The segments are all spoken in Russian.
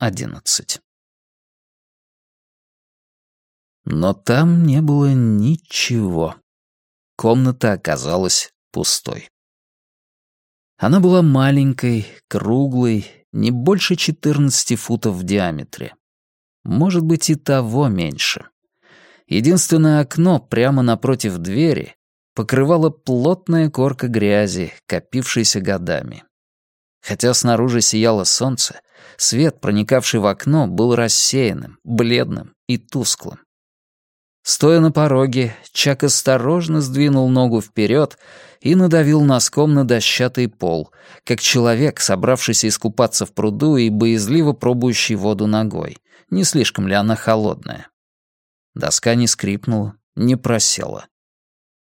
11. Но там не было ничего. Комната оказалась пустой. Она была маленькой, круглой, не больше 14 футов в диаметре. Может быть, и того меньше. Единственное окно прямо напротив двери покрывала плотная корка грязи, копившейся годами. Хотя снаружи сияло солнце, свет, проникавший в окно, был рассеянным, бледным и тусклым. Стоя на пороге, Чак осторожно сдвинул ногу вперед и надавил носком на дощатый пол, как человек, собравшийся искупаться в пруду и боязливо пробующий воду ногой, не слишком ли она холодная. Доска не скрипнула, не просела.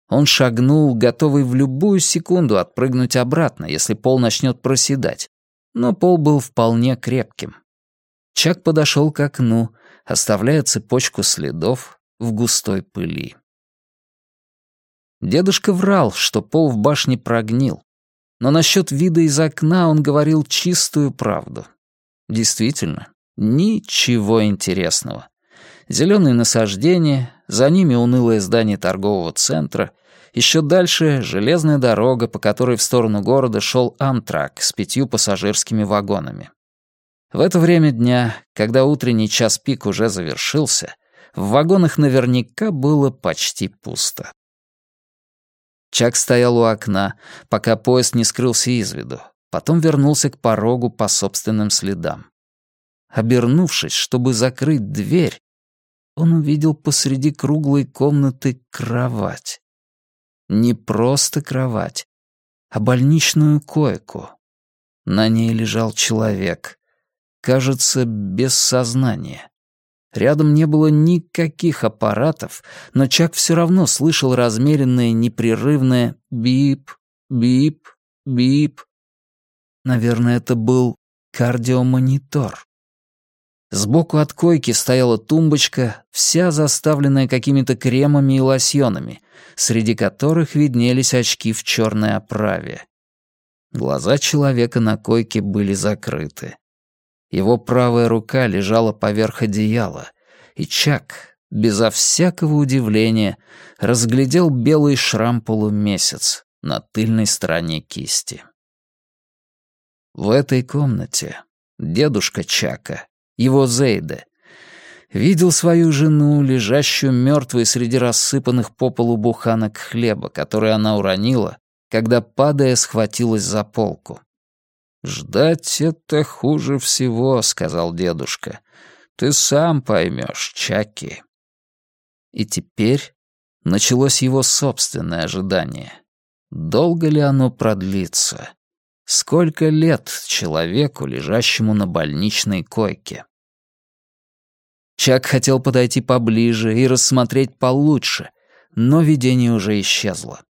Он шагнул, готовый в любую секунду отпрыгнуть обратно, если пол начнет проседать. Но пол был вполне крепким. Чак подошел к окну, оставляя цепочку следов в густой пыли. Дедушка врал, что пол в башне прогнил. Но насчет вида из окна он говорил чистую правду. Действительно, ничего интересного. Зеленые насаждения, за ними унылое здание торгового центра, еще дальше — железная дорога, по которой в сторону города шел Амтрак с пятью пассажирскими вагонами. В это время дня, когда утренний час пик уже завершился, в вагонах наверняка было почти пусто. Чак стоял у окна, пока поезд не скрылся из виду, потом вернулся к порогу по собственным следам. Обернувшись, чтобы закрыть дверь, он увидел посреди круглой комнаты кровать. Не просто кровать, а больничную койку. На ней лежал человек, кажется, без сознания. Рядом не было никаких аппаратов, но Чак все равно слышал размеренное, непрерывное бип, бип, бип. Наверное, это был кардиомонитор. Сбоку от койки стояла тумбочка, вся заставленная какими-то кремами и лосьонами, среди которых виднелись очки в черной оправе. Глаза человека на койке были закрыты. Его правая рука лежала поверх одеяла, и Чак, безо всякого удивления, разглядел белый шрам полумесяц на тыльной стороне кисти. В этой комнате дедушка Чака его Зейде, видел свою жену, лежащую мертвой среди рассыпанных по полу буханок хлеба, которые она уронила, когда, падая, схватилась за полку. «Ждать это хуже всего», — сказал дедушка. «Ты сам поймешь, Чаки». И теперь началось его собственное ожидание. Долго ли оно продлится? Сколько лет человеку, лежащему на больничной койке? Чак хотел подойти поближе и рассмотреть получше, но видение уже исчезло.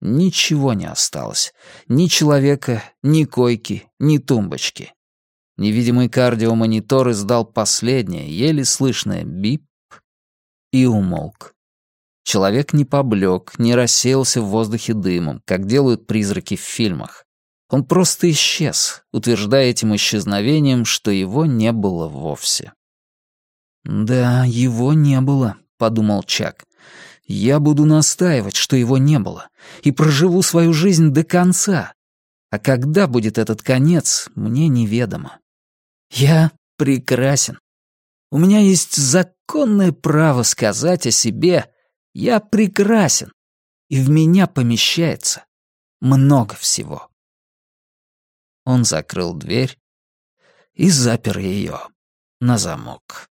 Ничего не осталось. Ни человека, ни койки, ни тумбочки. Невидимый кардиомонитор издал последнее, еле слышное бип и умолк. Человек не поблек, не рассеялся в воздухе дымом, как делают призраки в фильмах. Он просто исчез, утверждая этим исчезновением, что его не было вовсе. «Да, его не было», — подумал Чак. «Я буду настаивать, что его не было, и проживу свою жизнь до конца. А когда будет этот конец, мне неведомо. Я прекрасен. У меня есть законное право сказать о себе «я прекрасен», и в меня помещается много всего». Он закрыл дверь и запер ее на замок.